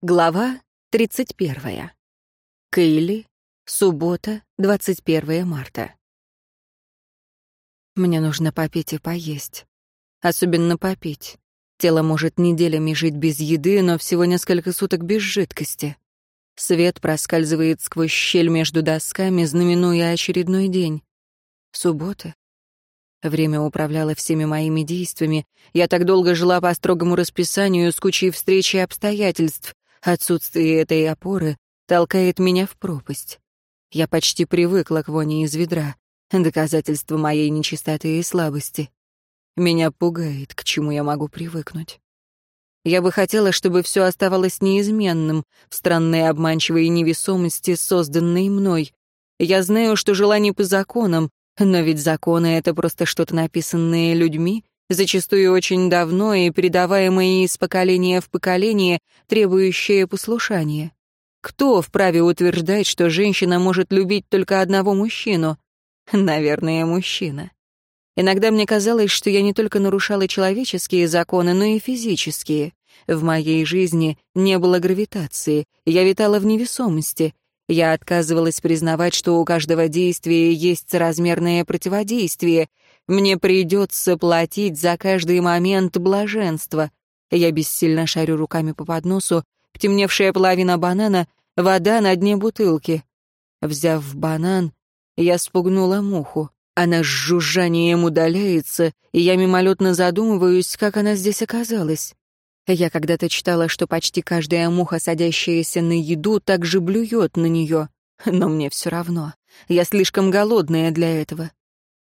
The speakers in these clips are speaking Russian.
Глава 31. Кейли. Суббота, 21 марта. Мне нужно попить и поесть. Особенно попить. Тело может неделями жить без еды, но всего несколько суток без жидкости. Свет проскальзывает сквозь щель между досками, знаменуя очередной день. Суббота. Время управляло всеми моими действиями. Я так долго жила по строгому расписанию с кучей встреч и обстоятельств. Отсутствие этой опоры толкает меня в пропасть. Я почти привыкла к воне из ведра, доказательство моей нечистоты и слабости. Меня пугает, к чему я могу привыкнуть. Я бы хотела, чтобы все оставалось неизменным, в странной обманчивой невесомости, созданной мной. Я знаю, что жила по законам, но ведь законы — это просто что-то написанное людьми, зачастую очень давно и передаваемое из поколения в поколение, требующее послушания. Кто вправе утверждать, что женщина может любить только одного мужчину? Наверное, мужчина. Иногда мне казалось, что я не только нарушала человеческие законы, но и физические. В моей жизни не было гравитации, я витала в невесомости. Я отказывалась признавать, что у каждого действия есть размерное противодействие. Мне придется платить за каждый момент блаженства. Я бессильно шарю руками по подносу, темневшая половина банана, вода на дне бутылки. Взяв банан, я спугнула муху. Она с жужжанием удаляется, и я мимолетно задумываюсь, как она здесь оказалась. Я когда-то читала, что почти каждая муха, садящаяся на еду, также блюет на нее. Но мне все равно. Я слишком голодная для этого.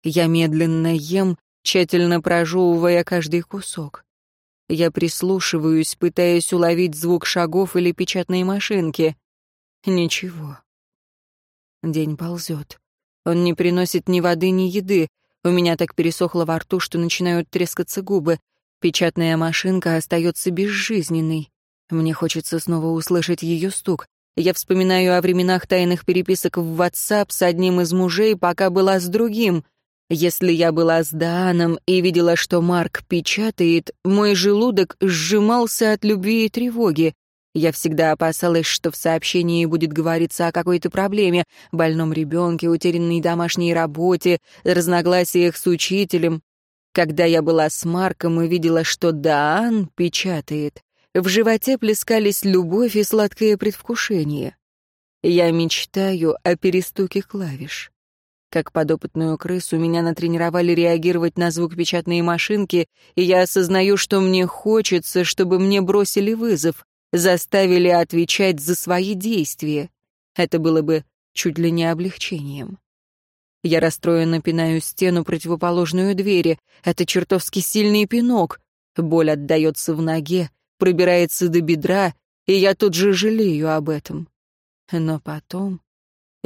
Я медленно ем, тщательно прожевывая каждый кусок. Я прислушиваюсь, пытаясь уловить звук шагов или печатной машинки. Ничего. День ползет. Он не приносит ни воды, ни еды. У меня так пересохло во рту, что начинают трескаться губы. Печатная машинка остается безжизненной. Мне хочется снова услышать ее стук. Я вспоминаю о временах тайных переписок в WhatsApp с одним из мужей, пока была с другим. Если я была с Дааном и видела, что Марк печатает, мой желудок сжимался от любви и тревоги. Я всегда опасалась, что в сообщении будет говориться о какой-то проблеме, больном ребенке, утерянной домашней работе, разногласиях с учителем. Когда я была с Марком и видела, что Даан печатает, в животе плескались любовь и сладкое предвкушение. Я мечтаю о перестуке клавиш. Как подопытную крысу меня натренировали реагировать на звук печатной машинки, и я осознаю, что мне хочется, чтобы мне бросили вызов, заставили отвечать за свои действия. Это было бы чуть ли не облегчением. Я расстроенно пинаю стену, противоположную двери. Это чертовски сильный пинок. Боль отдается в ноге, пробирается до бедра, и я тут же жалею об этом. Но потом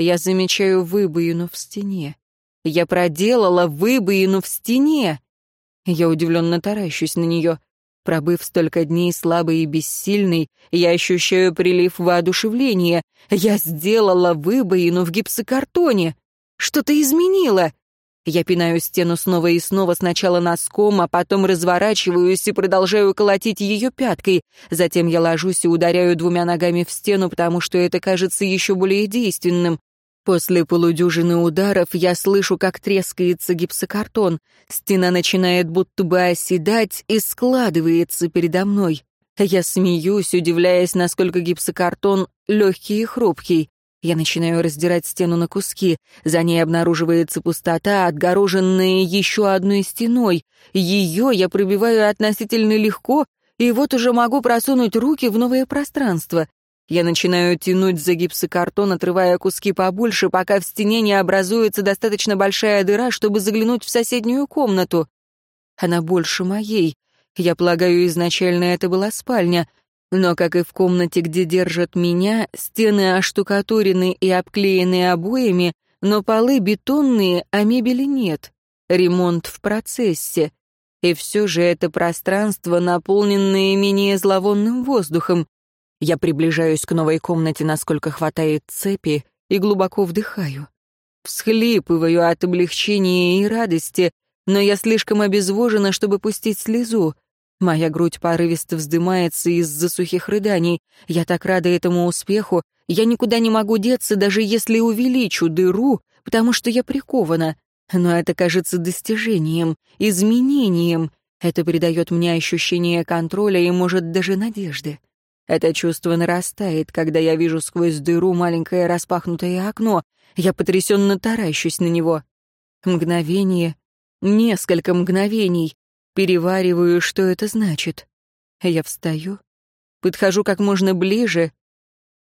я замечаю выбоину в стене. Я проделала выбоину в стене. Я удивленно таращусь на нее. Пробыв столько дней слабой и бессильной, я ощущаю прилив воодушевления. Я сделала выбоину в гипсокартоне. Что-то изменило. Я пинаю стену снова и снова, сначала носком, а потом разворачиваюсь и продолжаю колотить ее пяткой. Затем я ложусь и ударяю двумя ногами в стену, потому что это кажется еще более действенным. После полудюжины ударов я слышу, как трескается гипсокартон. Стена начинает будто бы оседать и складывается передо мной. Я смеюсь, удивляясь, насколько гипсокартон легкий и хрупкий. Я начинаю раздирать стену на куски. За ней обнаруживается пустота, отгороженная еще одной стеной. Ее я пробиваю относительно легко, и вот уже могу просунуть руки в новое пространство. Я начинаю тянуть за гипсокартон, отрывая куски побольше, пока в стене не образуется достаточно большая дыра, чтобы заглянуть в соседнюю комнату. Она больше моей. Я полагаю, изначально это была спальня — но, как и в комнате, где держат меня, стены оштукатурены и обклеены обоями, но полы бетонные, а мебели нет. Ремонт в процессе. И все же это пространство, наполненное менее зловонным воздухом. Я приближаюсь к новой комнате, насколько хватает цепи, и глубоко вдыхаю. Всхлипываю от облегчения и радости, но я слишком обезвожена, чтобы пустить слезу. Моя грудь порывисто вздымается из-за сухих рыданий. Я так рада этому успеху. Я никуда не могу деться, даже если увеличу дыру, потому что я прикована. Но это кажется достижением, изменением. Это придает мне ощущение контроля и, может, даже надежды. Это чувство нарастает, когда я вижу сквозь дыру маленькое распахнутое окно. Я потрясенно таращусь на него. Мгновение, несколько мгновений. Перевариваю, что это значит. Я встаю, подхожу как можно ближе.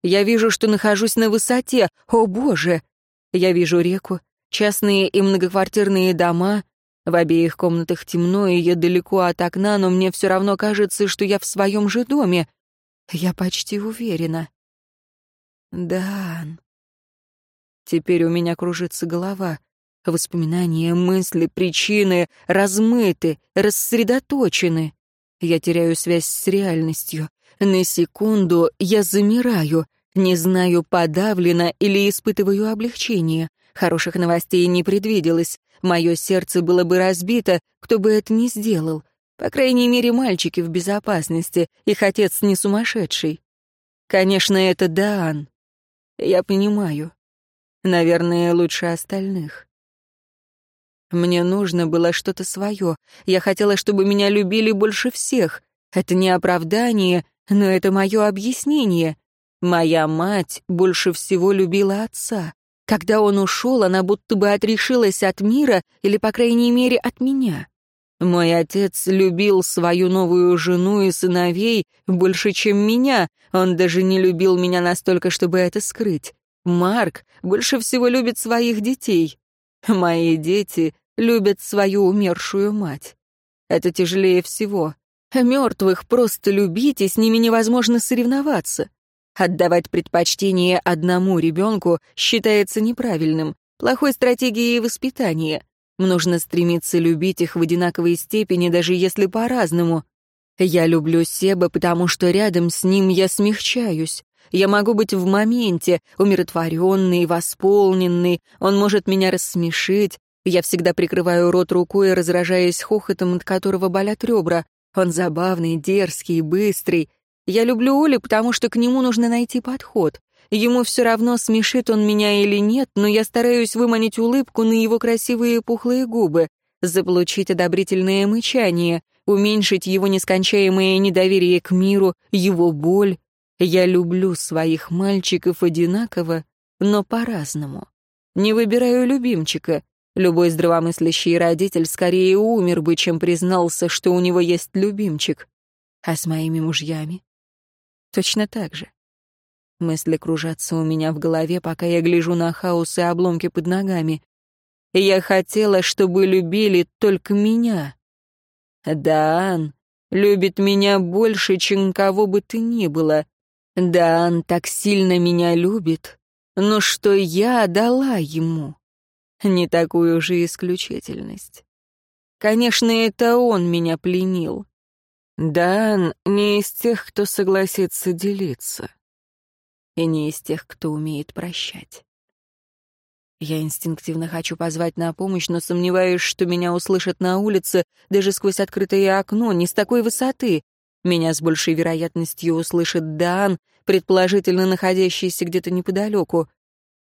Я вижу, что нахожусь на высоте. О, Боже! Я вижу реку, частные и многоквартирные дома. В обеих комнатах темно, и я далеко от окна, но мне все равно кажется, что я в своем же доме. Я почти уверена. Дан. Теперь у меня кружится голова. Воспоминания, мысли, причины размыты, рассредоточены. Я теряю связь с реальностью. На секунду я замираю, не знаю, подавлена или испытываю облегчение. Хороших новостей не предвиделось. Мое сердце было бы разбито, кто бы это ни сделал. По крайней мере, мальчики в безопасности, их отец не сумасшедший. Конечно, это Даан. Я понимаю. Наверное, лучше остальных. Мне нужно было что-то свое. Я хотела, чтобы меня любили больше всех. Это не оправдание, но это мое объяснение. Моя мать больше всего любила отца. Когда он ушел, она будто бы отрешилась от мира, или, по крайней мере, от меня. Мой отец любил свою новую жену и сыновей больше, чем меня. Он даже не любил меня настолько, чтобы это скрыть. Марк больше всего любит своих детей. Мои дети любят свою умершую мать. Это тяжелее всего. Мертвых просто любить, и с ними невозможно соревноваться. Отдавать предпочтение одному ребенку считается неправильным, плохой стратегией воспитания. Нужно стремиться любить их в одинаковой степени, даже если по-разному. Я люблю Себа, потому что рядом с ним я смягчаюсь. Я могу быть в моменте, умиротворенный, восполненный, он может меня рассмешить. Я всегда прикрываю рот рукой, разражаясь хохотом, от которого болят ребра. Он забавный, дерзкий, быстрый. Я люблю Оли, потому что к нему нужно найти подход. Ему все равно, смешит он меня или нет, но я стараюсь выманить улыбку на его красивые пухлые губы, заполучить одобрительное мычание, уменьшить его нескончаемое недоверие к миру, его боль. Я люблю своих мальчиков одинаково, но по-разному. Не выбираю любимчика. Любой здравомыслящий родитель скорее умер бы, чем признался, что у него есть любимчик. А с моими мужьями? Точно так же. Мысли кружатся у меня в голове, пока я гляжу на хаос и обломки под ногами. Я хотела, чтобы любили только меня. Даан любит меня больше, чем кого бы ты ни было. Даан так сильно меня любит, но что я дала ему? Не такую же исключительность. Конечно, это он меня пленил. Дан не из тех, кто согласится делиться. И не из тех, кто умеет прощать. Я инстинктивно хочу позвать на помощь, но сомневаюсь, что меня услышат на улице, даже сквозь открытое окно, не с такой высоты. Меня с большей вероятностью услышит Дан, предположительно находящийся где-то неподалеку.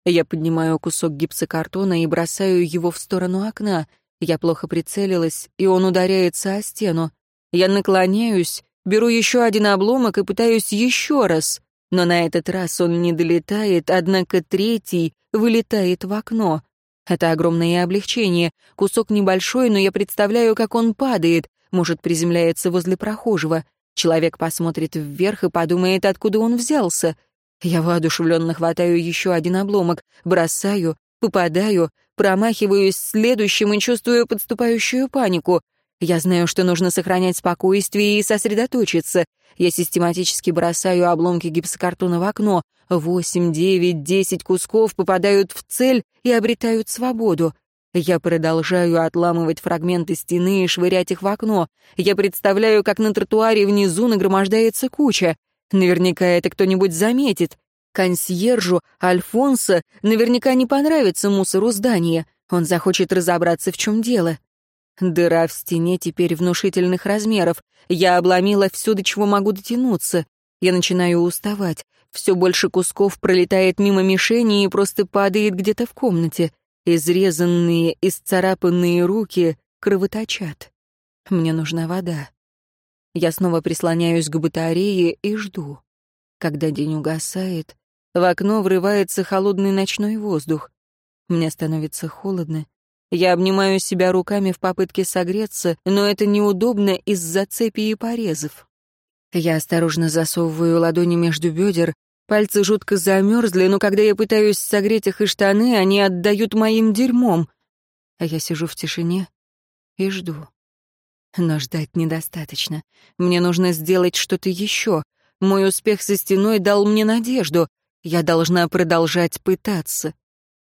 Я поднимаю кусок гипсокартона и бросаю его в сторону окна. Я плохо прицелилась, и он ударяется о стену. Я наклоняюсь, беру еще один обломок и пытаюсь еще раз, но на этот раз он не долетает, однако третий вылетает в окно. Это огромное облегчение. Кусок небольшой, но я представляю, как он падает, может, приземляется возле прохожего. Человек посмотрит вверх и подумает, откуда он взялся. Я воодушевленно хватаю еще один обломок, бросаю, попадаю, промахиваюсь следующим и чувствую подступающую панику. Я знаю, что нужно сохранять спокойствие и сосредоточиться. Я систематически бросаю обломки гипсокартона в окно. Восемь, девять, десять кусков попадают в цель и обретают свободу. Я продолжаю отламывать фрагменты стены и швырять их в окно. Я представляю, как на тротуаре внизу нагромождается куча. Наверняка это кто-нибудь заметит. Консьержу Альфонсо наверняка не понравится мусор у здания. Он захочет разобраться, в чем дело. Дыра в стене теперь внушительных размеров. Я обломила все, до чего могу дотянуться. Я начинаю уставать. Все больше кусков пролетает мимо мишени и просто падает где-то в комнате. Изрезанные, исцарапанные руки кровоточат. Мне нужна вода. Я снова прислоняюсь к батарее и жду. Когда день угасает, в окно врывается холодный ночной воздух. Мне становится холодно. Я обнимаю себя руками в попытке согреться, но это неудобно из-за цепи и порезов. Я осторожно засовываю ладони между бедер, пальцы жутко замерзли, но когда я пытаюсь согреть их и штаны, они отдают моим дерьмом. А я сижу в тишине и жду. Но ждать недостаточно. Мне нужно сделать что-то еще. Мой успех со стеной дал мне надежду. Я должна продолжать пытаться.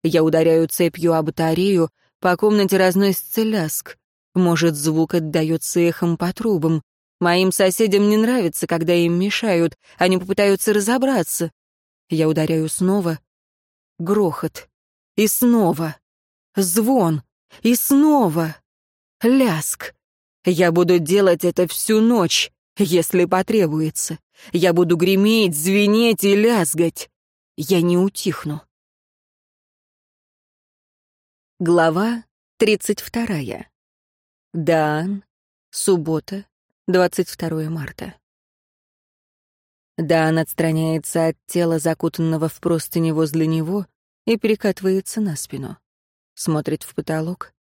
Я ударяю цепью о батарею, по комнате разносится ляск. Может, звук отдается эхом по трубам. Моим соседям не нравится, когда им мешают. Они попытаются разобраться. Я ударяю снова. Грохот. И снова. Звон. И снова. Ляск. Я буду делать это всю ночь, если потребуется. Я буду греметь, звенеть и лязгать. Я не утихну. Глава тридцать вторая. Даан. Суббота. 22 марта. Дан отстраняется от тела, закутанного в простыни возле него, и перекатывается на спину. Смотрит в потолок.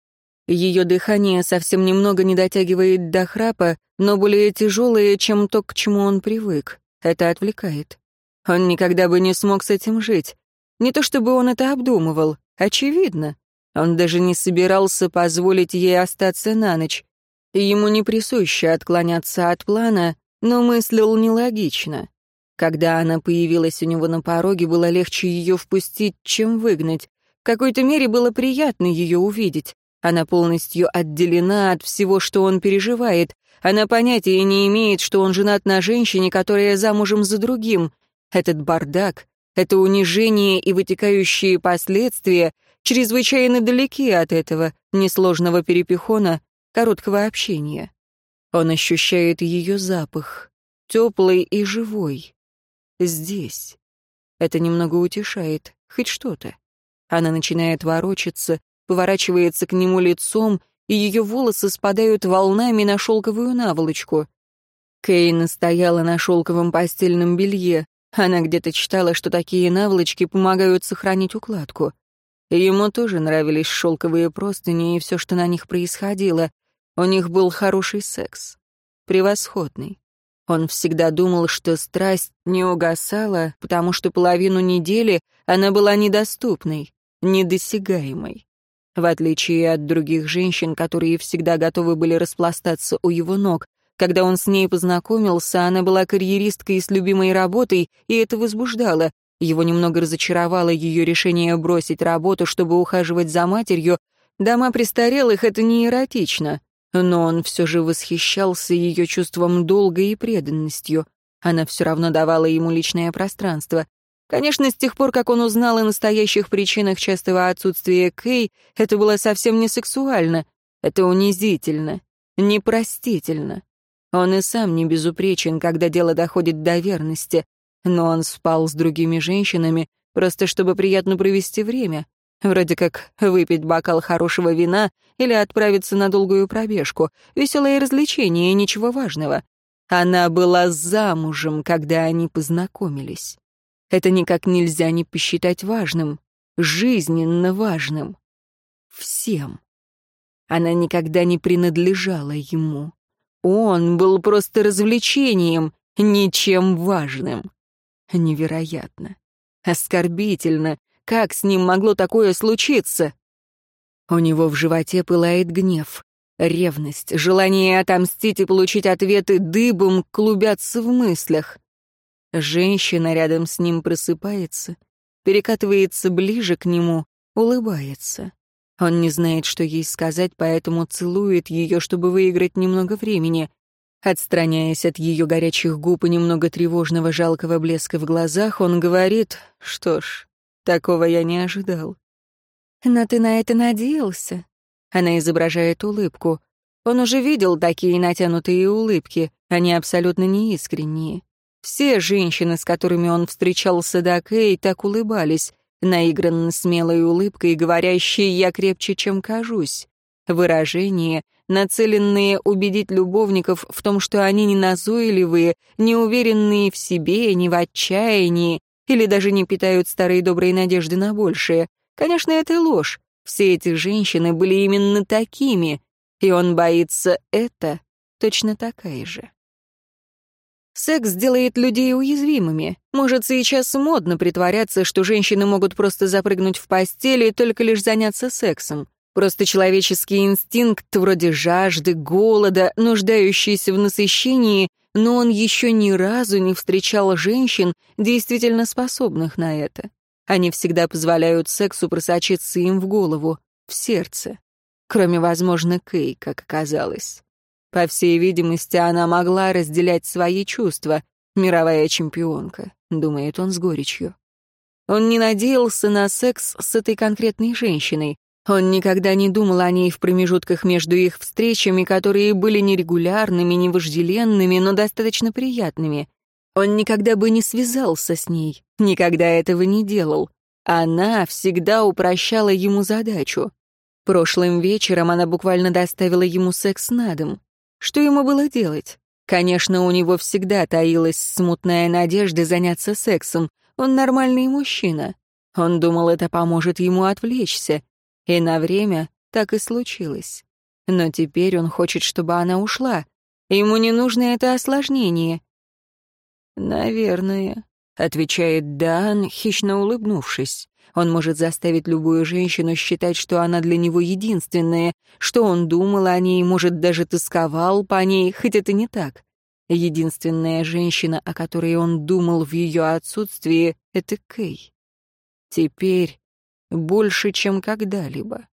Ее дыхание совсем немного не дотягивает до храпа, но более тяжелое, чем то, к чему он привык. Это отвлекает. Он никогда бы не смог с этим жить. Не то чтобы он это обдумывал, очевидно. Он даже не собирался позволить ей остаться на ночь. Ему не присуще отклоняться от плана, но мыслил нелогично. Когда она появилась у него на пороге, было легче ее впустить, чем выгнать. В какой-то мере было приятно ее увидеть. Она полностью отделена от всего, что он переживает. Она понятия не имеет, что он женат на женщине, которая замужем за другим. Этот бардак, это унижение и вытекающие последствия чрезвычайно далеки от этого несложного перепихона, короткого общения. Он ощущает ее запах, теплый и живой. Здесь. Это немного утешает, хоть что-то. Она начинает ворочаться, поворачивается к нему лицом, и ее волосы спадают волнами на шелковую наволочку. Кейн стояла на шелковом постельном белье. Она где-то читала, что такие наволочки помогают сохранить укладку. Ему тоже нравились шелковые простыни и все, что на них происходило. У них был хороший секс. Превосходный. Он всегда думал, что страсть не угасала, потому что половину недели она была недоступной, недосягаемой. В отличие от других женщин, которые всегда готовы были распластаться у его ног, когда он с ней познакомился, она была карьеристкой с любимой работой, и это возбуждало. Его немного разочаровало ее решение бросить работу, чтобы ухаживать за матерью. Дома престарелых — это не эротично. Но он все же восхищался ее чувством долга и преданностью. Она все равно давала ему личное пространство. Конечно, с тех пор, как он узнал о настоящих причинах частого отсутствия Кей, это было совсем не сексуально. Это унизительно, непростительно. Он и сам не безупречен, когда дело доходит до верности. Но он спал с другими женщинами, просто чтобы приятно провести время. Вроде как выпить бокал хорошего вина или отправиться на долгую пробежку. Веселое развлечение, ничего важного. Она была замужем, когда они познакомились. Это никак нельзя не посчитать важным, жизненно важным. Всем. Она никогда не принадлежала ему. Он был просто развлечением, ничем важным. Невероятно. Оскорбительно, как с ним могло такое случиться? У него в животе пылает гнев, ревность, желание отомстить и получить ответы дыбом клубятся в мыслях. Женщина рядом с ним просыпается, перекатывается ближе к нему, улыбается. Он не знает, что ей сказать, поэтому целует ее, чтобы выиграть немного времени. Отстраняясь от ее горячих губ и немного тревожного жалкого блеска в глазах, он говорит, что ж, Такого я не ожидал. Но ты на это надеялся? Она изображает улыбку. Он уже видел такие натянутые улыбки, они абсолютно неискренние. Все женщины, с которыми он встречался до Кей, так улыбались, наигранно смелой улыбкой, говорящей «я крепче, чем кажусь». Выражения, нацеленные убедить любовников в том, что они не назойливые, не уверенные в себе, не в отчаянии, или даже не питают старой доброй надежды на большее. Конечно, это ложь. Все эти женщины были именно такими, и он боится это точно такая же. Секс делает людей уязвимыми. Может, сейчас модно притворяться, что женщины могут просто запрыгнуть в постель и только лишь заняться сексом. Просто человеческий инстинкт вроде жажды, голода, нуждающийся в насыщении, но он еще ни разу не встречал женщин, действительно способных на это. Они всегда позволяют сексу просочиться им в голову, в сердце. Кроме, возможно, Кей, как оказалось. По всей видимости, она могла разделять свои чувства. Мировая чемпионка, думает он с горечью. Он не надеялся на секс с этой конкретной женщиной. Он никогда не думал о ней в промежутках между их встречами, которые были нерегулярными, не вожделенными, но достаточно приятными. Он никогда бы не связался с ней, никогда этого не делал. Она всегда упрощала ему задачу. Прошлым вечером она буквально доставила ему секс на дом. Что ему было делать? Конечно, у него всегда таилась смутная надежда заняться сексом. Он нормальный мужчина. Он думал, это поможет ему отвлечься. И на время так и случилось. Но теперь он хочет, чтобы она ушла. Ему не нужно это осложнение. «Наверное», — отвечает Дан, хищно улыбнувшись. Он может заставить любую женщину считать, что она для него единственная, что он думал о ней, может, даже тосковал по ней, хоть это не так. Единственная женщина, о которой он думал в ее отсутствии, — это Кей. Теперь больше, чем когда-либо.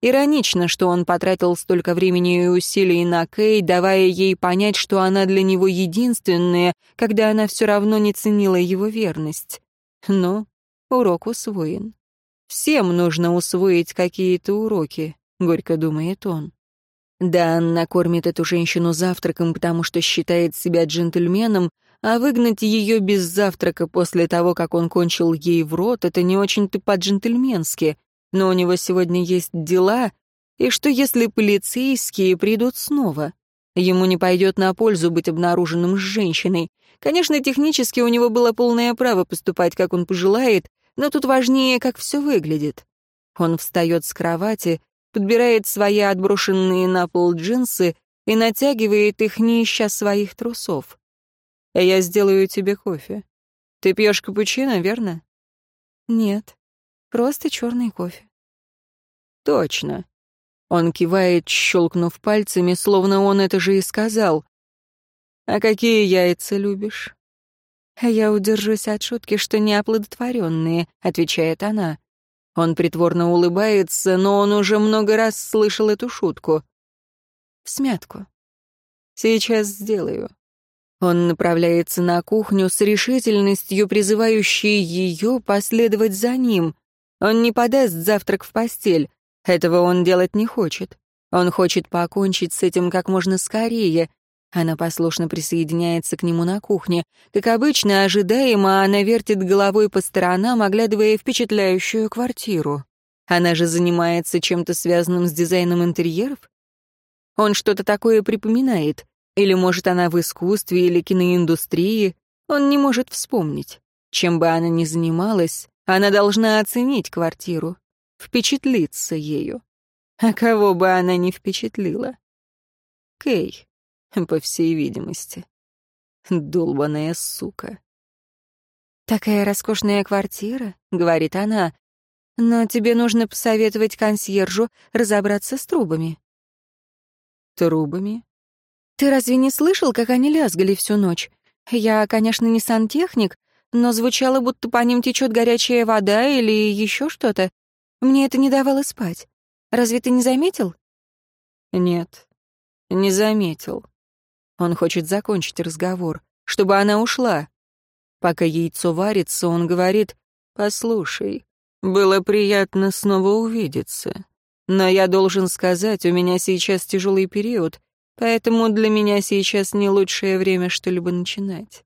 Иронично, что он потратил столько времени и усилий на Кей, давая ей понять, что она для него единственная, когда она все равно не ценила его верность. Но Урок усвоен. Всем нужно усвоить какие-то уроки, горько думает он. Да, Анна кормит эту женщину завтраком, потому что считает себя джентльменом, а выгнать ее без завтрака после того, как он кончил ей в рот, это не очень-то по-джентльменски. Но у него сегодня есть дела, и что если полицейские придут снова? Ему не пойдет на пользу быть обнаруженным с женщиной. Конечно, технически у него было полное право поступать, как он пожелает, но тут важнее, как все выглядит. Он встает с кровати, подбирает свои отброшенные на пол джинсы и натягивает их, не ища своих трусов. «Я сделаю тебе кофе. Ты пьешь капучино, верно?» «Нет, просто черный кофе». «Точно». Он кивает, щелкнув пальцами, словно он это же и сказал. «А какие яйца любишь?» «Я удержусь от шутки, что неоплодотворенные», — отвечает она. Он притворно улыбается, но он уже много раз слышал эту шутку. В смятку. «Сейчас сделаю». Он направляется на кухню с решительностью, призывающей ее последовать за ним. Он не подаст завтрак в постель. Этого он делать не хочет. Он хочет покончить с этим как можно скорее, она послушно присоединяется к нему на кухне. Как обычно, ожидаемо, она вертит головой по сторонам, оглядывая впечатляющую квартиру. Она же занимается чем-то связанным с дизайном интерьеров? Он что-то такое припоминает. Или, может, она в искусстве или киноиндустрии? Он не может вспомнить. Чем бы она ни занималась, она должна оценить квартиру, впечатлиться ею. А кого бы она ни впечатлила? Кей по всей видимости. Долбаная сука. «Такая роскошная квартира», — говорит она, «но тебе нужно посоветовать консьержу разобраться с трубами». «Трубами?» «Ты разве не слышал, как они лязгали всю ночь? Я, конечно, не сантехник, но звучало, будто по ним течет горячая вода или еще что-то. Мне это не давало спать. Разве ты не заметил?» «Нет, не заметил», он хочет закончить разговор, чтобы она ушла. Пока яйцо варится, он говорит, «Послушай, было приятно снова увидеться. Но я должен сказать, у меня сейчас тяжелый период, поэтому для меня сейчас не лучшее время что-либо начинать.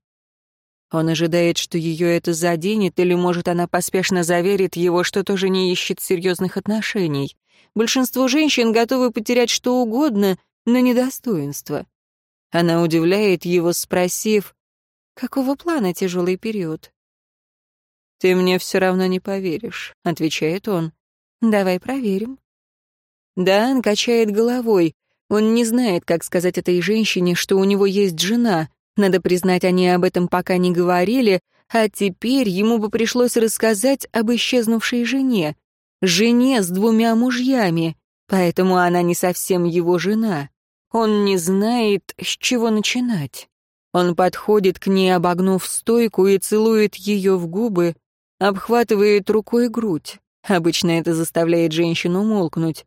Он ожидает, что ее это заденет, или, может, она поспешно заверит его, что тоже не ищет серьезных отношений. Большинство женщин готовы потерять что угодно, но не достоинство. Она удивляет его, спросив, «Какого плана тяжелый период?» «Ты мне все равно не поверишь», — отвечает он. «Давай проверим». Даан качает головой. Он не знает, как сказать этой женщине, что у него есть жена. Надо признать, они об этом пока не говорили, а теперь ему бы пришлось рассказать об исчезнувшей жене. Жене с двумя мужьями, поэтому она не совсем его жена. Он не знает, с чего начинать. Он подходит к ней, обогнув стойку, и целует ее в губы, обхватывает рукой грудь. Обычно это заставляет женщину молкнуть.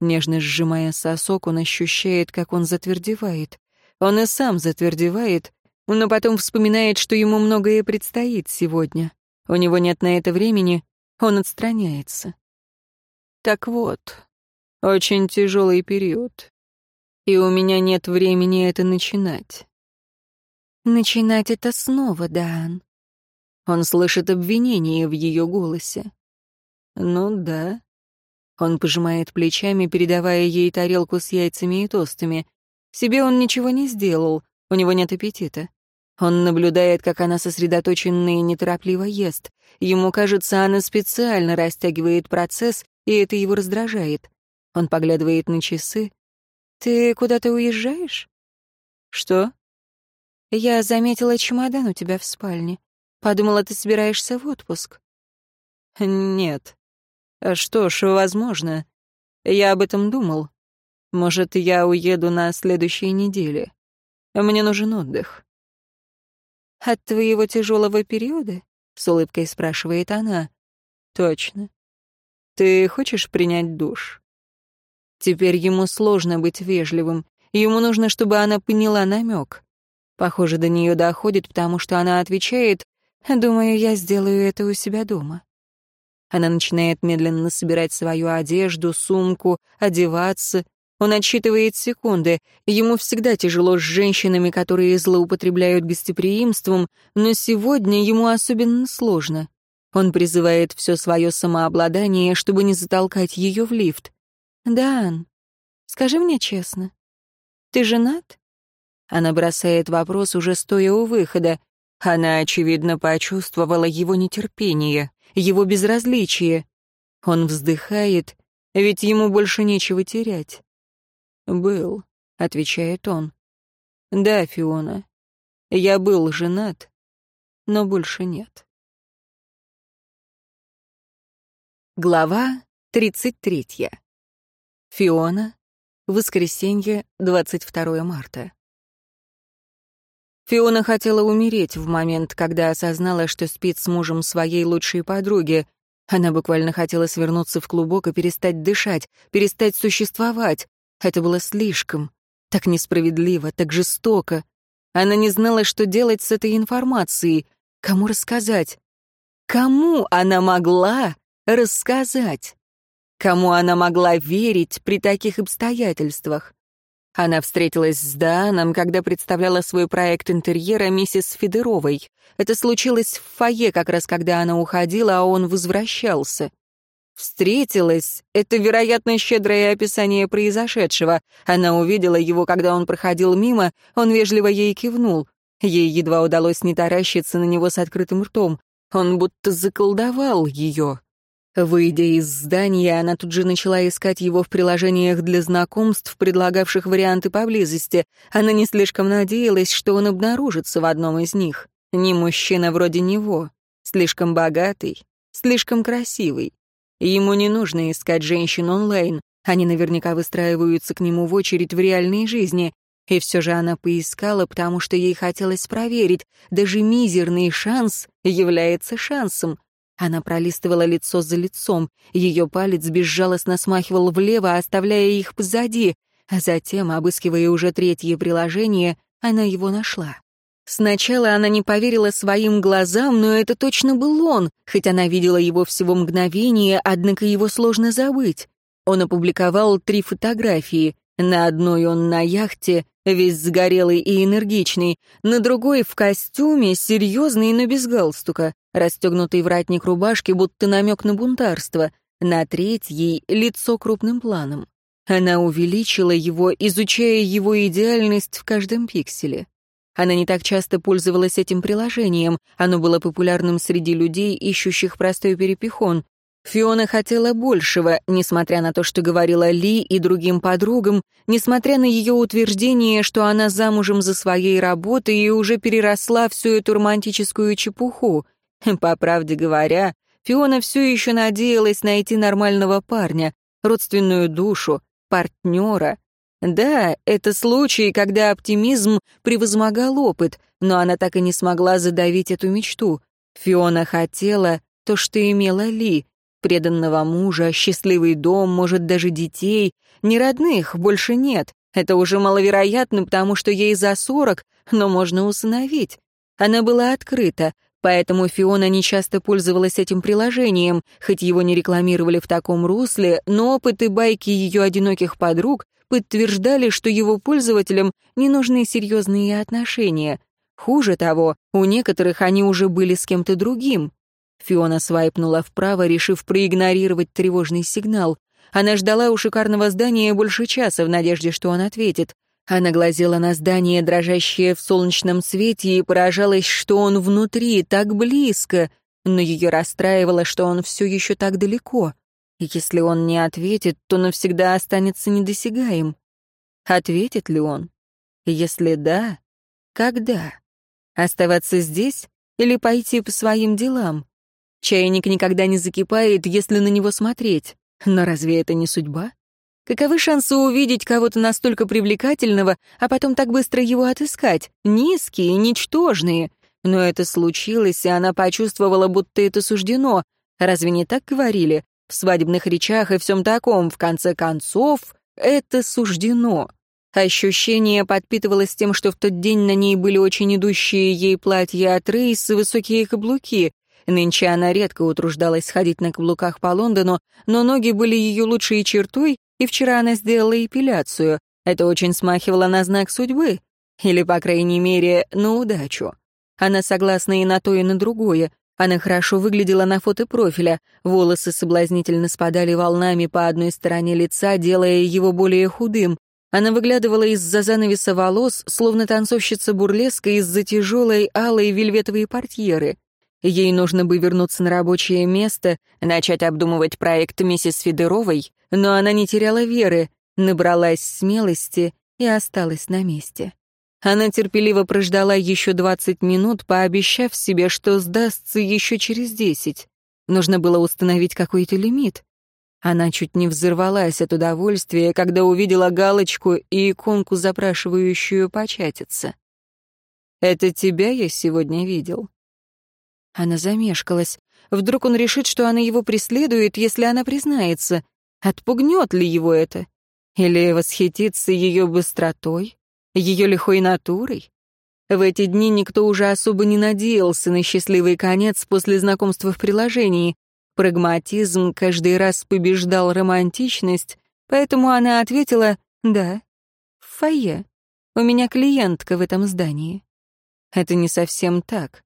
Нежно сжимая сосок, он ощущает, как он затвердевает. Он и сам затвердевает, но потом вспоминает, что ему многое предстоит сегодня. У него нет на это времени, он отстраняется. Так вот, очень тяжелый период. И у меня нет времени это начинать. Начинать это снова, Дан. Он слышит обвинение в ее голосе. Ну да. Он пожимает плечами, передавая ей тарелку с яйцами и тостами. Себе он ничего не сделал, у него нет аппетита. Он наблюдает, как она сосредоточенно и неторопливо ест. Ему кажется, она специально растягивает процесс, и это его раздражает. Он поглядывает на часы. «Ты куда-то уезжаешь?» «Что?» «Я заметила чемодан у тебя в спальне. Подумала, ты собираешься в отпуск». «Нет. Что ж, возможно. Я об этом думал. Может, я уеду на следующей неделе. Мне нужен отдых». «От твоего тяжелого периода?» — с улыбкой спрашивает она. «Точно. Ты хочешь принять душ?» Теперь ему сложно быть вежливым. Ему нужно, чтобы она поняла намек. Похоже, до нее доходит, потому что она отвечает, «Думаю, я сделаю это у себя дома». Она начинает медленно собирать свою одежду, сумку, одеваться, он отсчитывает секунды. Ему всегда тяжело с женщинами, которые злоупотребляют гостеприимством, но сегодня ему особенно сложно. Он призывает все свое самообладание, чтобы не затолкать ее в лифт. «Дан, скажи мне честно, ты женат?» Она бросает вопрос, уже стоя у выхода. Она, очевидно, почувствовала его нетерпение, его безразличие. Он вздыхает, ведь ему больше нечего терять. «Был», — отвечает он. «Да, Фиона, я был женат, но больше нет». Глава тридцать третья. Фиона. Воскресенье, 22 марта. Фиона хотела умереть в момент, когда осознала, что спит с мужем своей лучшей подруги. Она буквально хотела свернуться в клубок и перестать дышать, перестать существовать. Это было слишком, так несправедливо, так жестоко. Она не знала, что делать с этой информацией, кому рассказать. Кому она могла рассказать? Кому она могла верить при таких обстоятельствах? Она встретилась с Дааном, когда представляла свой проект интерьера миссис Федеровой. Это случилось в фойе, как раз когда она уходила, а он возвращался. Встретилась — это, вероятно, щедрое описание произошедшего. Она увидела его, когда он проходил мимо, он вежливо ей кивнул. Ей едва удалось не таращиться на него с открытым ртом. Он будто заколдовал ее. Выйдя из здания, она тут же начала искать его в приложениях для знакомств, предлагавших варианты поблизости. Она не слишком надеялась, что он обнаружится в одном из них. Не мужчина вроде него. Слишком богатый, слишком красивый. Ему не нужно искать женщин онлайн, они наверняка выстраиваются к нему в очередь в реальной жизни. И все же она поискала, потому что ей хотелось проверить, даже мизерный шанс является шансом. Она пролистывала лицо за лицом, ее палец безжалостно смахивал влево, оставляя их позади, а затем, обыскивая уже третье приложение, она его нашла. Сначала она не поверила своим глазам, но это точно был он, хоть она видела его всего мгновение, однако его сложно забыть. он опубликовал три фотографии. На одной он на яхте, весь сгорелый и энергичный, на другой в костюме, серьезный, но без галстука, расстегнутый вратник рубашки, будто намек на бунтарство, на третьей — лицо крупным планом. Она увеличила его, изучая его идеальность в каждом пикселе. Она не так часто пользовалась этим приложением, оно было популярным среди людей, ищущих простой перепихон. Фиона хотела большего, несмотря на то, что говорила Ли и другим подругам, несмотря на ее утверждение, что она замужем за своей работой и уже переросла всю эту романтическую чепуху. По правде говоря, Фиона все еще надеялась найти нормального парня, родственную душу, партнера, да, это случай, когда оптимизм превозмогал опыт, но она так и не смогла задавить эту мечту. Фиона хотела то, что имела Ли, преданного мужа, счастливый дом, может, даже детей. Не родных, больше нет. Это уже маловероятно, потому что ей за сорок, но можно усыновить. Она была открыта, поэтому Фиона нечасто пользовалась этим приложением, хоть его не рекламировали в таком русле, но опыт и байки ее одиноких подруг подтверждали, что его пользователям не нужны серьезные отношения. Хуже того, у некоторых они уже были с кем-то другим. Фиона свайпнула вправо, решив проигнорировать тревожный сигнал. Она ждала у шикарного здания больше часа в надежде, что он ответит. Она глазела на здание, дрожащее в солнечном свете, и поражалась, что он внутри, так близко, но ее расстраивало, что он все еще так далеко. Если он не ответит, то навсегда останется недосягаем. Ответит ли он? Если да, когда? Оставаться здесь или пойти по своим делам? Чайник никогда не закипает, если на него смотреть. Но разве это не судьба? Каковы шансы увидеть кого-то настолько привлекательного, а потом так быстро его отыскать? Низкие, ничтожные. Но это случилось, и она почувствовала, будто это суждено. Разве не так говорили? в свадебных речах и всем таком, в конце концов, это суждено. Ощущение подпитывалось тем, что в тот день на ней были очень идущие ей платья от Рейс высокие каблуки. Нынче она редко утруждалась сходить на каблуках по Лондону, но ноги были ее лучшей чертой, и вчера она сделала эпиляцию. Это очень смахивало на знак судьбы. Или, по крайней мере, на удачу. Она согласна и на то, и на другое. Она хорошо выглядела на фото профиля, волосы соблазнительно спадали волнами по одной стороне лица, делая его более худым. Она выглядывала из-за занавеса волос, словно танцовщица бурлеска из-за тяжелой алой вельветовой портьеры. Ей нужно бы вернуться на рабочее место, начать обдумывать проект миссис Федеровой, но она не теряла веры, набралась смелости и осталась на месте. Она терпеливо прождала еще двадцать минут, пообещав себе, что сдастся еще через десять. Нужно было установить какой-то лимит. Она чуть не взорвалась от удовольствия, когда увидела галочку и иконку, запрашивающую початиться. «Это тебя я сегодня видел?» Она замешкалась. Вдруг он решит, что она его преследует, если она признается. Отпугнет ли его это? Или восхитится ее быстротой? ее лихой натурой. В эти дни никто уже особо не надеялся на счастливый конец после знакомства в приложении. Прагматизм каждый раз побеждал романтичность, поэтому она ответила «Да, в фойе. У меня клиентка в этом здании». Это не совсем так.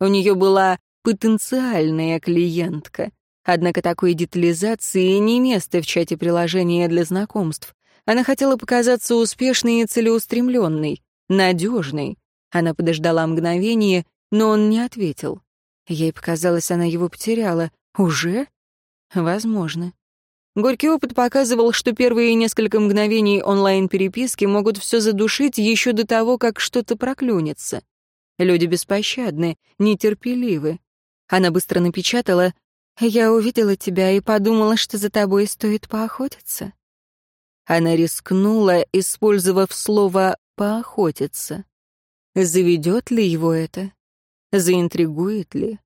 У нее была потенциальная клиентка. Однако такой детализации не место в чате приложения для знакомств. Она хотела показаться успешной и целеустремленной, надежной. Она подождала мгновение, но он не ответил. Ей показалось, она его потеряла. Уже? Возможно. Горький опыт показывал, что первые несколько мгновений онлайн-переписки могут все задушить еще до того, как что-то проклюнется. Люди беспощадны, нетерпеливы. Она быстро напечатала «Я увидела тебя и подумала, что за тобой стоит поохотиться». Она рискнула, использовав слово «поохотиться». Заведет ли его это? Заинтригует ли?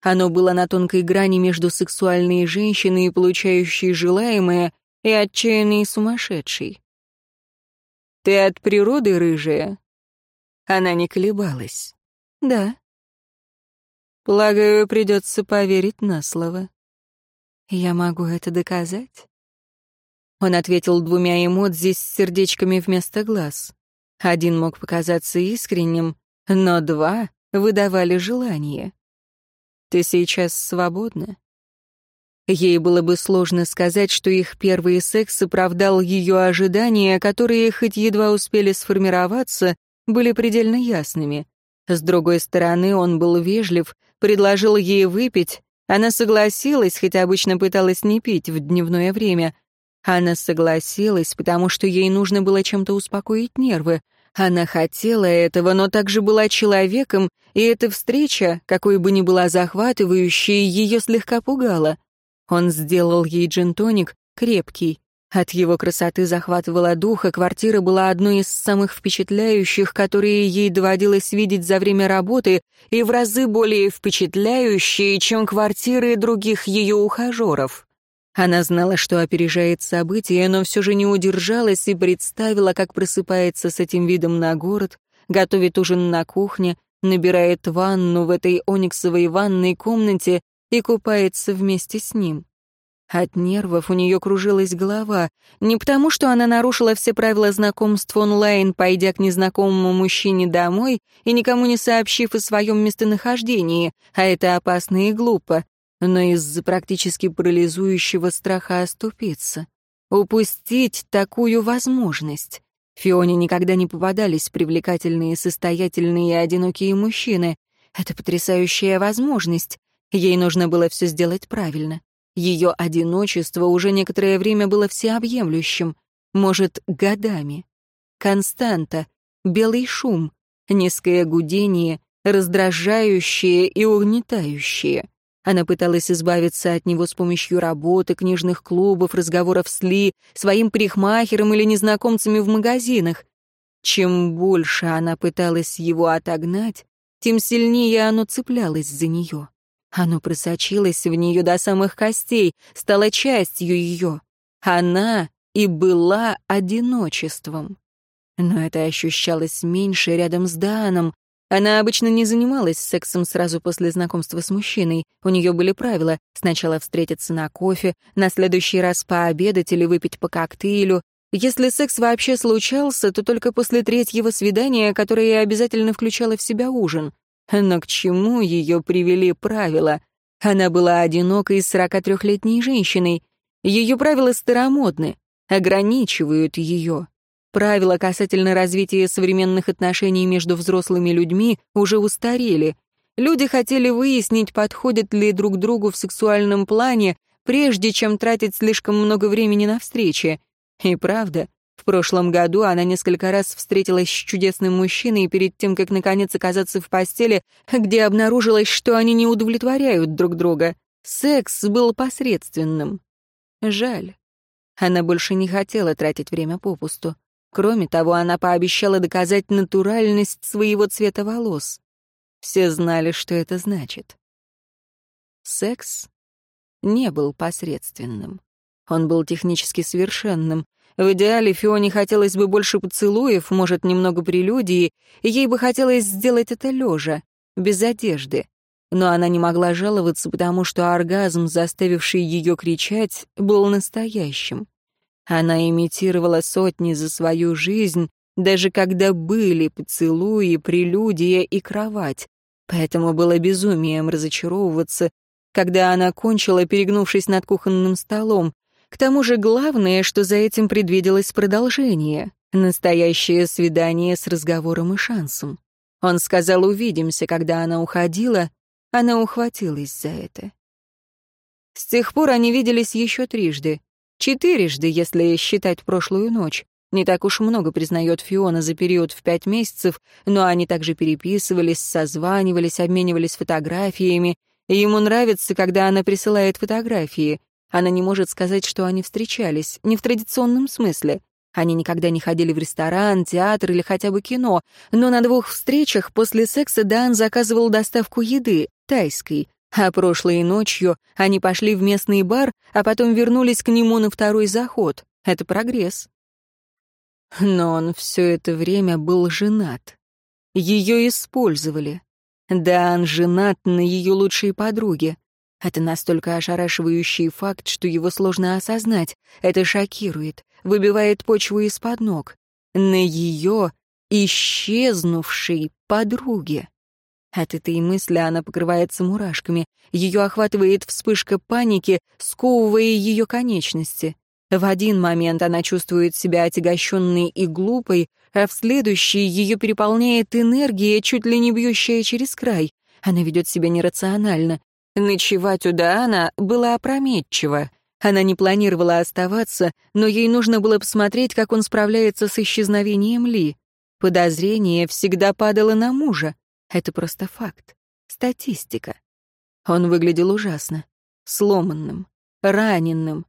Оно было на тонкой грани между сексуальной женщиной, получающей желаемое, и отчаянной сумасшедшей. «Ты от природы рыжая?» Она не колебалась. «Да». «Полагаю, придется поверить на слово». «Я могу это доказать?» Он ответил двумя эмодзи с сердечками вместо глаз. Один мог показаться искренним, но два выдавали желание. «Ты сейчас свободна?» Ей было бы сложно сказать, что их первый секс оправдал ее ожидания, которые, хоть едва успели сформироваться, были предельно ясными. С другой стороны, он был вежлив, предложил ей выпить, она согласилась, хотя обычно пыталась не пить в дневное время. Она согласилась, потому что ей нужно было чем-то успокоить нервы. Она хотела этого, но также была человеком, и эта встреча, какой бы ни была захватывающей, ее слегка пугала. Он сделал ей джин-тоник, крепкий. От его красоты захватывала дух, а квартира была одной из самых впечатляющих, которые ей доводилось видеть за время работы, и в разы более впечатляющие, чем квартиры других ее ухажеров. Она знала, что опережает события, но все же не удержалась и представила, как просыпается с этим видом на город, готовит ужин на кухне, набирает ванну в этой ониксовой ванной комнате и купается вместе с ним. От нервов у нее кружилась голова. Не потому, что она нарушила все правила знакомств онлайн, пойдя к незнакомому мужчине домой и никому не сообщив о своем местонахождении, а это опасно и глупо, но из-за практически парализующего страха оступиться. Упустить такую возможность. Фионе никогда не попадались привлекательные, состоятельные и одинокие мужчины. Это потрясающая возможность. Ей нужно было все сделать правильно. Ее одиночество уже некоторое время было всеобъемлющим, может, годами. Константа, белый шум, низкое гудение, раздражающее и угнетающее. Она пыталась избавиться от него с помощью работы, книжных клубов, разговоров с Ли, своим парикмахером или незнакомцами в магазинах. Чем больше она пыталась его отогнать, тем сильнее оно цеплялось за нее. Оно просочилось в нее до самых костей, стало частью ее. Она и была одиночеством. Но это ощущалось меньше рядом с Даном. Она обычно не занималась сексом сразу после знакомства с мужчиной. У нее были правила — сначала встретиться на кофе, на следующий раз пообедать или выпить по коктейлю. Если секс вообще случался, то только после третьего свидания, которое обязательно включало в себя ужин. Но к чему ее привели правила? Она была одинокой 43-летней женщиной. Ее правила старомодны, ограничивают ее. Правила касательно развития современных отношений между взрослыми людьми уже устарели. Люди хотели выяснить, подходят ли друг другу в сексуальном плане, прежде чем тратить слишком много времени на встречи. И правда, в прошлом году она несколько раз встретилась с чудесным мужчиной перед тем, как наконец оказаться в постели, где обнаружилось, что они не удовлетворяют друг друга. Секс был посредственным. Жаль. Она больше не хотела тратить время попусту. Кроме того, она пообещала доказать натуральность своего цвета волос. Все знали, что это значит. Секс не был посредственным. Он был технически совершенным. В идеале Фионе хотелось бы больше поцелуев, может, немного прелюдии, и ей бы хотелось сделать это лежа, без одежды. Но она не могла жаловаться, потому что оргазм, заставивший ее кричать, был настоящим. Она имитировала сотни за свою жизнь, даже когда были поцелуи, прелюдия и кровать. Поэтому было безумием разочаровываться, когда она кончила, перегнувшись над кухонным столом, к тому же главное, что за этим предвиделось продолжение. Настоящее свидание с разговором и шансом. Он сказал «увидимся», когда она уходила, она ухватилась за это. С тех пор они виделись еще трижды. Четырежды, если считать прошлую ночь. Не так уж много признает Фиона за период в пять месяцев, но они также переписывались, созванивались, обменивались фотографиями. Ему нравится, когда она присылает фотографии. Она не может сказать, что они встречались, не в традиционном смысле. Они никогда не ходили в ресторан, театр или хотя бы кино, но на двух встречах после секса Дан заказывал доставку еды, тайской, а прошлой ночью они пошли в местный бар, а потом вернулись к нему на второй заход. Это прогресс. Но он все это время был женат. Ее использовали. Дан женат на ее лучшей подруге. Это настолько ошарашивающий факт, что его сложно осознать. Это шокирует, выбивает почву из-под ног. На ее исчезнувшей подруге. От этой мысли она покрывается мурашками. Ее охватывает вспышка паники, сковывая ее конечности. В один момент она чувствует себя отягощенной и глупой, а в следующий ее переполняет энергия, чуть ли не бьющая через край. Она ведет себя нерационально. Ночевать у Даана было опрометчиво. Она не планировала оставаться, но ей нужно было посмотреть, как он справляется с исчезновением Ли. Подозрение всегда падало на мужа. Это просто факт. Статистика. Он выглядел ужасно. Сломанным, раненным.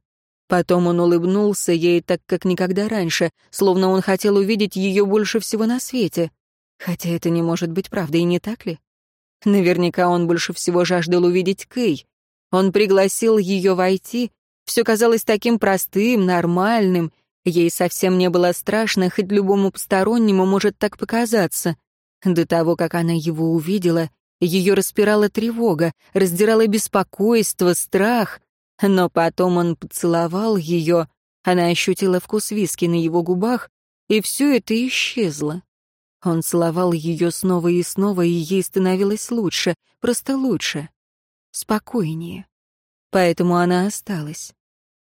Потом он улыбнулся ей так, как никогда раньше, словно он хотел увидеть ее больше всего на свете. Хотя это не может быть правдой, не так ли? Наверняка он больше всего жаждал увидеть Кэй. Он пригласил ее войти. Все казалось таким простым, нормальным. Ей совсем не было страшно, хоть любому постороннему может так показаться. До того, как она его увидела, ее распирала тревога, раздирала беспокойство, страх. Но потом он поцеловал ее, она ощутила вкус виски на его губах, и все это исчезло. Он целовал ее снова и снова, и ей становилось лучше, просто лучше, спокойнее. Поэтому она осталась.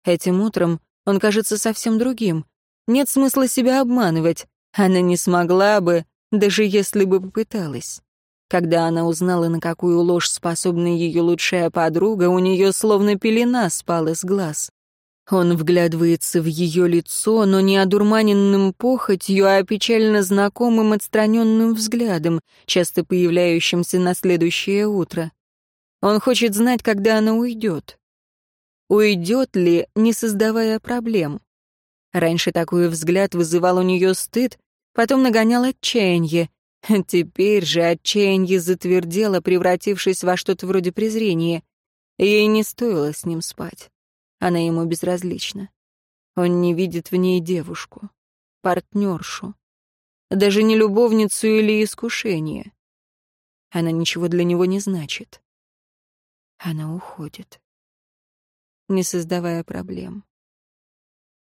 Этим утром он кажется совсем другим. Нет смысла себя обманывать. Она не смогла бы, даже если бы попыталась. Когда она узнала, на какую ложь способна ее лучшая подруга, у нее словно пелена спала с глаз. Он вглядывается в ее лицо, но не одурманенным похотью, а печально знакомым отстраненным взглядом, часто появляющимся на следующее утро. Он хочет знать, когда она уйдет. Уйдет ли, не создавая проблем? Раньше такой взгляд вызывал у нее стыд, потом нагонял отчаяние. Теперь же отчаяние затвердело, превратившись во что-то вроде презрения. Ей не стоило с ним спать. Она ему безразлична. Он не видит в ней девушку, партнершу, даже не любовницу или искушение. Она ничего для него не значит. Она уходит, не создавая проблем,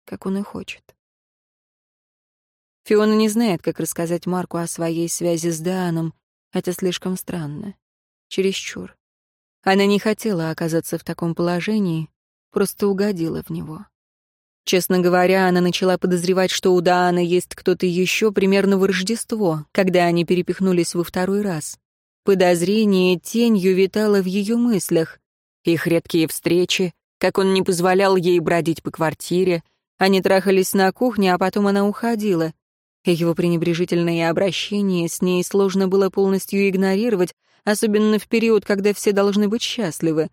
как он и хочет. Фиона не знает, как рассказать Марку о своей связи с Дааном. Это слишком странно. Чересчур. Она не хотела оказаться в таком положении, просто угодила в него. Честно говоря, она начала подозревать, что у Даана есть кто-то еще примерно в Рождество, когда они перепихнулись во второй раз. Подозрение тенью витало в ее мыслях. Их редкие встречи, как он не позволял ей бродить по квартире. Они трахались на кухне, а потом она уходила. Его пренебрежительное обращение с ней сложно было полностью игнорировать, особенно в период, когда все должны быть счастливы.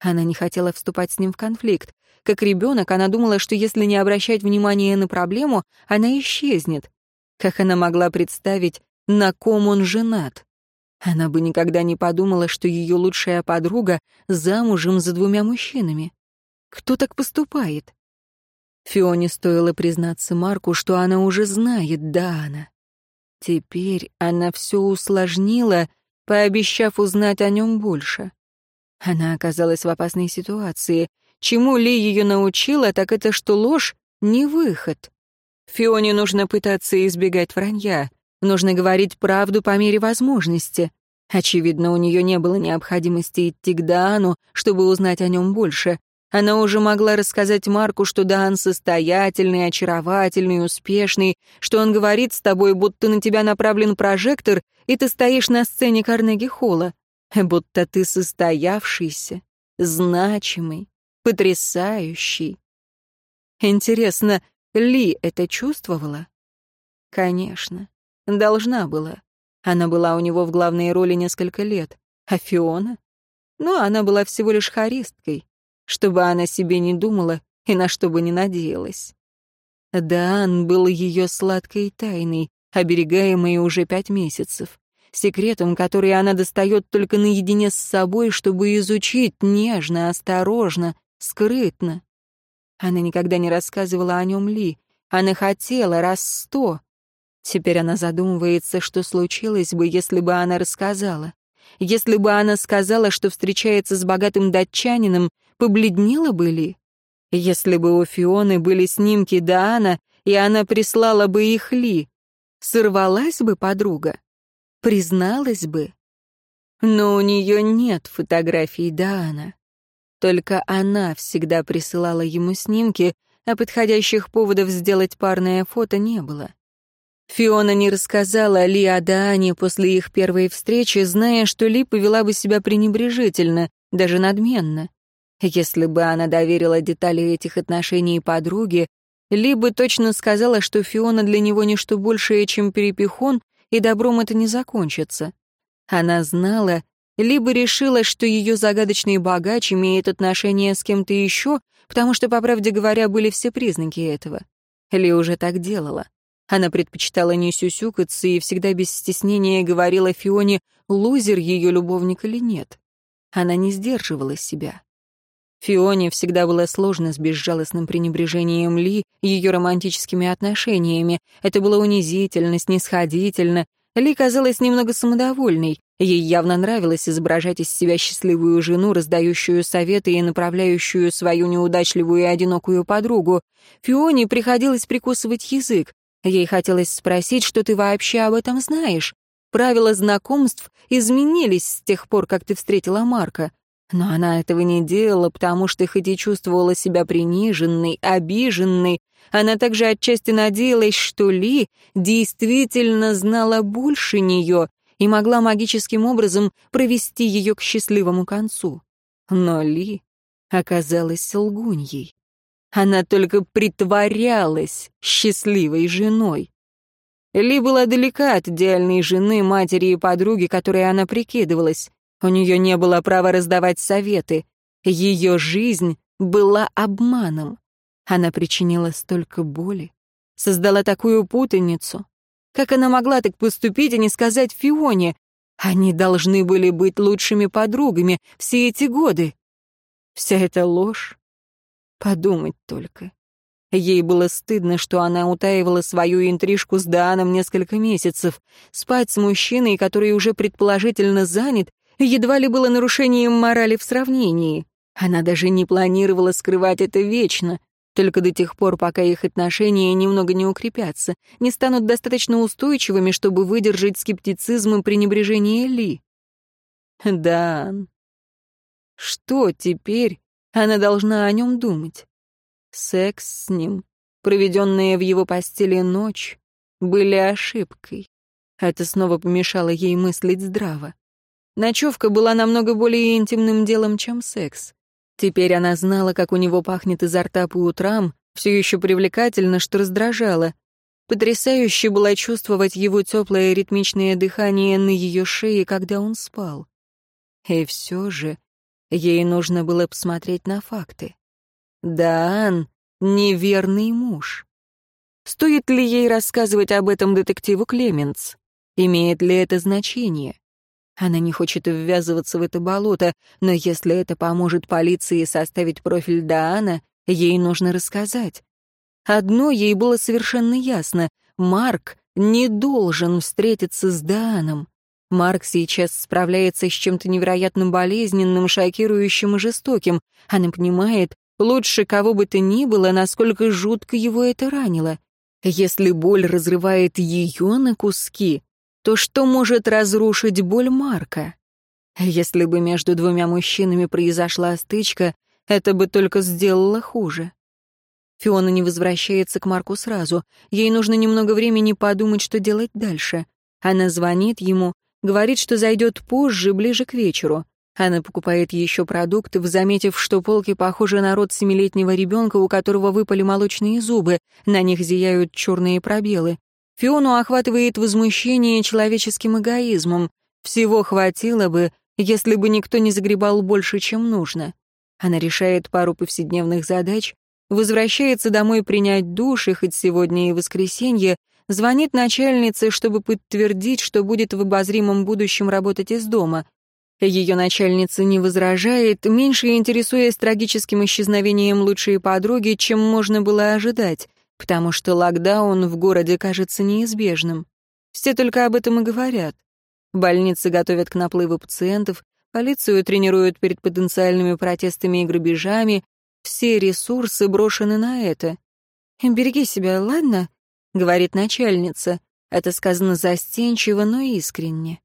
Она не хотела вступать с ним в конфликт. Как ребенок, она думала, что если не обращать внимания на проблему, она исчезнет. Как она могла представить, на ком он женат? Она бы никогда не подумала, что ее лучшая подруга замужем за двумя мужчинами. Кто так поступает? Фионе стоило признаться Марку, что она уже знает Дана. Теперь она все усложнила, пообещав узнать о нем больше. Она оказалась в опасной ситуации. Чему Ли ее научила, так это что ложь — не выход. Фионе нужно пытаться избегать вранья. Нужно говорить правду по мере возможности. Очевидно, у нее не было необходимости идти к Даану, чтобы узнать о нем больше. Она уже могла рассказать Марку, что Даан состоятельный, очаровательный, успешный, что он говорит с тобой, будто на тебя направлен прожектор, и ты стоишь на сцене Карнеги-холла будто ты состоявшийся, значимый, потрясающий. Интересно, Ли это чувствовала? Конечно, должна была. Она была у него в главной роли несколько лет. А Фиона? Ну, она была всего лишь харисткой, чтобы она себе не думала и на что бы не надеялась. Даан был ее сладкой тайной, оберегаемой уже пять месяцев секретом, который она достает только наедине с собой, чтобы изучить нежно, осторожно, скрытно. Она никогда не рассказывала о нем Ли. Она хотела раз сто. Теперь она задумывается, что случилось бы, если бы она рассказала. Если бы она сказала, что встречается с богатым датчанином, побледнела бы ли? Если бы у Фионы были снимки Даана, и она прислала бы их Ли, сорвалась бы подруга? Призналась бы? Но у нее нет фотографий Даана. Только она всегда присылала ему снимки, а подходящих поводов сделать парное фото не было. Фиона не рассказала Ли о Даане после их первой встречи, зная, что Ли повела бы себя пренебрежительно, даже надменно. Если бы она доверила детали этих отношений подруге, Ли бы точно сказала, что Фиона для него не что большее, чем перепихон, и добром это не закончится. Она знала, либо решила, что ее загадочный богач имеет отношение с кем-то еще, потому что, по правде говоря, были все признаки этого. Ли уже так делала. Она предпочитала не сюсюкаться и всегда без стеснения говорила Фионе, лузер ее любовник или нет. Она не сдерживала себя. Фионе всегда было сложно с безжалостным пренебрежением Ли ее романтическими отношениями. Это было унизительно, снисходительно. Ли казалась немного самодовольной. Ей явно нравилось изображать из себя счастливую жену, раздающую советы и направляющую свою неудачливую и одинокую подругу. Фионе приходилось прикусывать язык. Ей хотелось спросить, что ты вообще об этом знаешь. Правила знакомств изменились с тех пор, как ты встретила Марка. Но она этого не делала, потому что хоть и чувствовала себя приниженной, обиженной, она также отчасти надеялась, что Ли действительно знала больше нее и могла магическим образом провести ее к счастливому концу. Но Ли оказалась лгуньей. Она только притворялась счастливой женой. Ли была далека от идеальной жены, матери и подруги, которой она прикидывалась. У нее не было права раздавать советы. Ее жизнь была обманом. Она причинила столько боли, создала такую путаницу. Как она могла так поступить и не сказать Фионе? Они должны были быть лучшими подругами все эти годы. Вся эта ложь. Подумать только. Ей было стыдно, что она утаивала свою интрижку с Дааном несколько месяцев. Спать с мужчиной, который уже предположительно занят, едва ли было нарушением морали в сравнении. Она даже не планировала скрывать это вечно, только до тех пор, пока их отношения немного не укрепятся, не станут достаточно устойчивыми, чтобы выдержать скептицизм и пренебрежение Ли. Да. Что теперь она должна о нем думать? Секс с ним, проведенная в его постели ночь, были ошибкой. Это снова помешало ей мыслить здраво. Ночевка была намного более интимным делом, чем секс. Теперь она знала, как у него пахнет изо рта по утрам, все еще привлекательно, что раздражало. Потрясающе было чувствовать его теплое ритмичное дыхание на ее шее, когда он спал. И все же ей нужно было посмотреть на факты. Даан — неверный муж. Стоит ли ей рассказывать об этом детективу Клеменс? Имеет ли это значение? Она не хочет ввязываться в это болото, но если это поможет полиции составить профиль Даана, ей нужно рассказать. Одно ей было совершенно ясно — Марк не должен встретиться с Дааном. Марк сейчас справляется с чем-то невероятно болезненным, шокирующим и жестоким. Она понимает, лучше кого бы то ни было, насколько жутко его это ранило. Если боль разрывает ее на куски, то что может разрушить боль Марка? Если бы между двумя мужчинами произошла стычка, это бы только сделало хуже. Фиона не возвращается к Марку сразу. Ей нужно немного времени подумать, что делать дальше. Она звонит ему, говорит, что зайдет позже, ближе к вечеру. Она покупает еще продукты, заметив, что полки похожи на рот семилетнего ребенка, у которого выпали молочные зубы, на них зияют черные пробелы. Фиону охватывает возмущение человеческим эгоизмом. Всего хватило бы, если бы никто не загребал больше, чем нужно. Она решает пару повседневных задач, возвращается домой принять душ, и хоть сегодня и воскресенье, звонит начальнице, чтобы подтвердить, что будет в обозримом будущем работать из дома. Ее начальница не возражает, меньше интересуясь трагическим исчезновением лучшей подруги, чем можно было ожидать потому что локдаун в городе кажется неизбежным. Все только об этом и говорят. Больницы готовят к наплыву пациентов, полицию тренируют перед потенциальными протестами и грабежами. Все ресурсы брошены на это. «Береги себя, ладно?» — говорит начальница. Это сказано застенчиво, но искренне.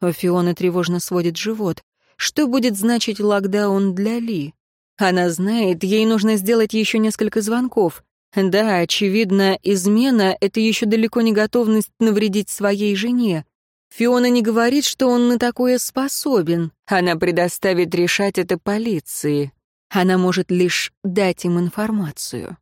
У Фионы тревожно сводит живот. Что будет значить локдаун для Ли? Она знает, ей нужно сделать еще несколько звонков. Да, очевидно, измена — это еще далеко не готовность навредить своей жене. Фиона не говорит, что он на такое способен. Она предоставит решать это полиции. Она может лишь дать им информацию.